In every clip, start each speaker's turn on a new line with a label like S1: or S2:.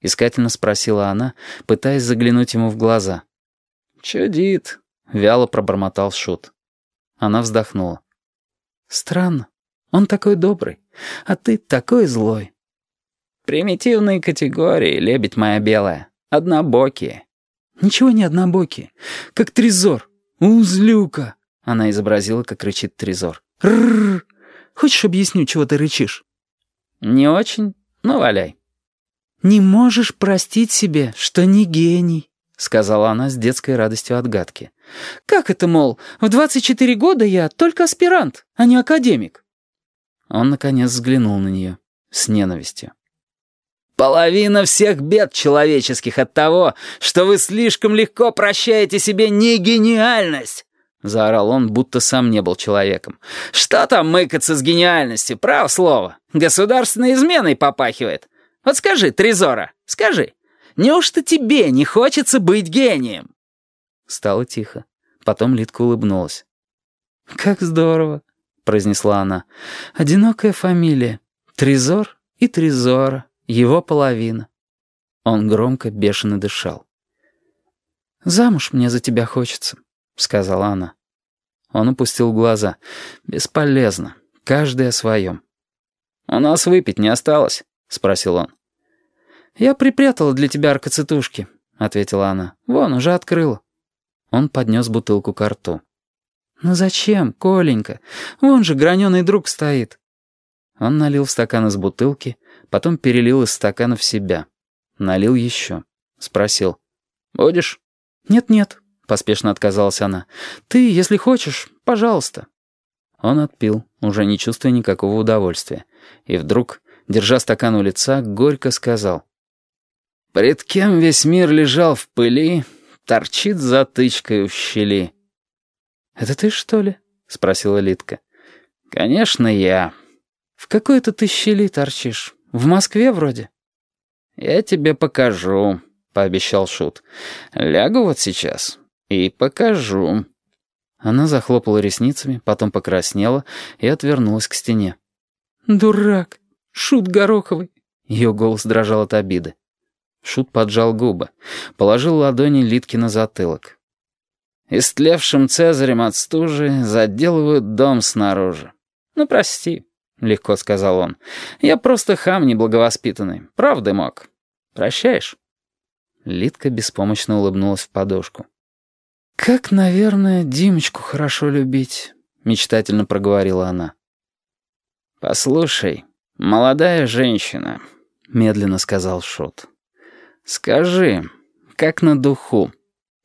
S1: — искательно спросила она, пытаясь заглянуть ему в глаза.
S2: «Чудит», —
S1: вяло пробормотал Шут. Она вздохнула.
S2: «Странно. Он такой добрый, а ты такой злой».
S1: «Примитивные категории, лебедь моя белая. Однобокие».
S2: «Ничего не однобокие. Как трезор. Узлюка».
S1: Она изобразила, как рычит трезор.
S2: «Рррр. Хочешь, объясню, чего ты рычишь?»
S1: «Не очень, но валяй».
S2: «Не можешь простить себе, что не гений», —
S1: сказала она с детской радостью отгадки.
S2: «Как это, мол, в 24 года я только аспирант, а не академик?»
S1: Он, наконец, взглянул на нее с ненавистью.
S3: «Половина всех бед человеческих от того, что вы слишком легко прощаете себе негениальность!» — заорал он, будто сам не был человеком. «Что там мыкаться с гениальностью, право слово? Государственной изменой попахивает. Вот скажи, Трезора, скажи, неужто тебе не хочется быть гением?»
S1: Стало тихо. Потом Литка улыбнулась.
S2: «Как здорово», — произнесла она. «Одинокая фамилия. Трезор и Трезора. Его половина».
S1: Он громко, бешено дышал.
S2: «Замуж мне за тебя хочется», — сказала она.
S1: Он опустил глаза. «Бесполезно. Каждый о своем».
S3: «У нас выпить не осталось?» — спросил он.
S2: «Я припрятала для тебя аркацетушки», — ответила она. «Вон, уже открыла».
S1: Он поднес бутылку к рту.
S2: «Ну зачем, Коленька? Вон же граненый друг стоит».
S1: Он налил в стакан из бутылки, потом перелил из стакана в себя. Налил еще. Спросил. «Будешь?»
S2: «Нет-нет», — поспешно отказалась она. «Ты, если хочешь, пожалуйста».
S1: Он отпил, уже не чувствуя никакого удовольствия. И вдруг держа стакан у лица, горько сказал. «Пред кем весь мир лежал в пыли, торчит затычкой в щели».
S2: «Это ты, что ли?» — спросила Литка.
S1: «Конечно, я».
S2: «В какой-то ты щели торчишь? В Москве вроде?»
S1: «Я тебе покажу», — пообещал Шут. «Лягу вот сейчас и покажу». Она захлопала ресницами, потом покраснела и отвернулась к стене.
S2: «Дурак!» Шут Гороховый».
S1: Ее голос дрожал от обиды. Шут поджал губы, положил ладони Литки на затылок. «Истлевшим цезарем от стужи заделывают дом снаружи. Ну, прости», — легко сказал он. «Я просто хам неблаговоспитанный. Правда мог. Прощаешь?» Литка беспомощно улыбнулась в подушку.
S2: «Как, наверное, Димочку хорошо любить», — мечтательно проговорила она.
S1: «Послушай», «Молодая женщина», — медленно сказал Шот. «Скажи, как на духу,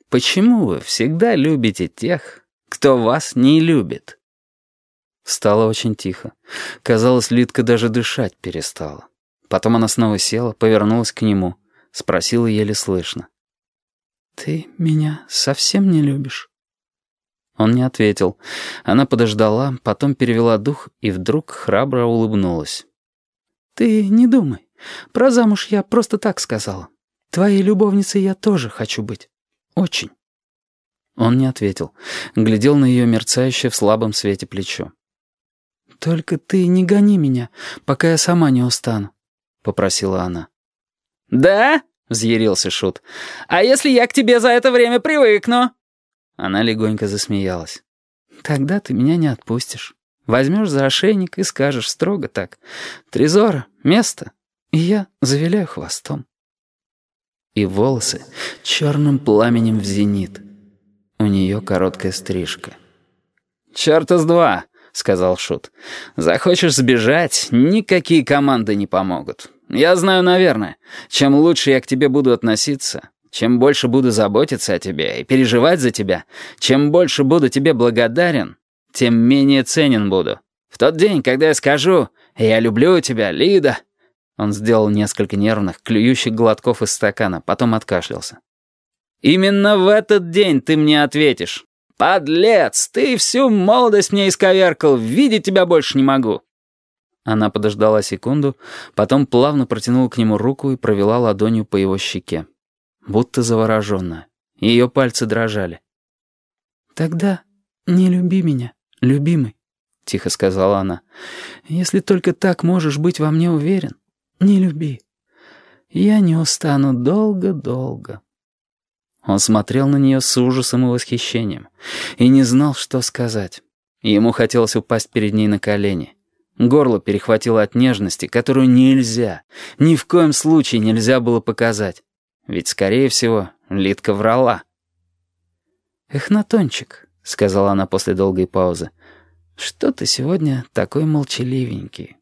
S1: почему вы всегда любите тех, кто вас не любит?» Стало очень тихо. Казалось, Литка даже дышать перестала. Потом она снова села, повернулась к нему, спросила еле слышно.
S2: «Ты меня совсем не любишь?»
S1: Он не ответил. Она подождала, потом перевела дух и вдруг храбро улыбнулась.
S2: «Ты не думай. Про замуж я просто так сказала. Твоей любовницей я тоже хочу быть. Очень».
S1: Он не ответил. Глядел на ее мерцающее в слабом свете плечо.
S2: «Только ты не гони меня, пока я сама не устану», — попросила она.
S3: «Да?» — взъярился Шут. «А если я к тебе за это время привыкну?»
S1: Она легонько засмеялась.
S2: «Тогда ты меня не отпустишь». Возьмешь за ошейник и скажешь строго так. «Трезора, место!» И я завиляю хвостом.
S1: И волосы черным пламенем в зенит. У нее короткая стрижка.
S3: «Черта с два!» — сказал Шут. «Захочешь сбежать, никакие команды не помогут. Я знаю, наверное, чем лучше я к тебе буду относиться, чем больше буду заботиться о тебе и переживать за тебя, чем больше буду тебе благодарен, тем менее ценен буду. В тот день, когда я скажу «Я люблю тебя, Лида», он сделал несколько нервных, клюющих глотков из стакана, потом откашлялся. «Именно в этот день ты мне ответишь. Подлец, ты всю молодость мне исковеркал, видеть тебя больше не могу».
S1: Она подождала секунду, потом плавно протянула к нему руку и провела ладонью по его щеке. Будто завороженная. Ее пальцы дрожали.
S2: «Тогда не люби меня», «Любимый», — тихо сказала она, — «если только так можешь быть во мне уверен, не люби. Я не устану долго-долго». Он смотрел на нее с ужасом и восхищением и не знал, что сказать. Ему хотелось упасть перед ней на колени. Горло перехватило от нежности, которую нельзя, ни в коем случае нельзя было показать. Ведь, скорее всего, Литка врала. «Эхнатончик», — сказала она после долгой паузы, — «что ты сегодня такой молчаливенький?»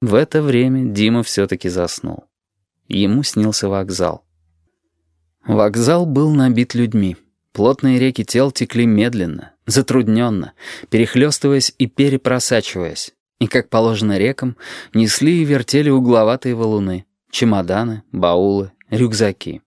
S2: В это время Дима все-таки заснул. Ему снился вокзал. Вокзал был набит людьми. Плотные реки тел текли медленно, затрудненно, перехлестываясь и перепросачиваясь. И, как положено рекам, несли и вертели угловатые валуны, чемоданы, баулы, рюкзаки.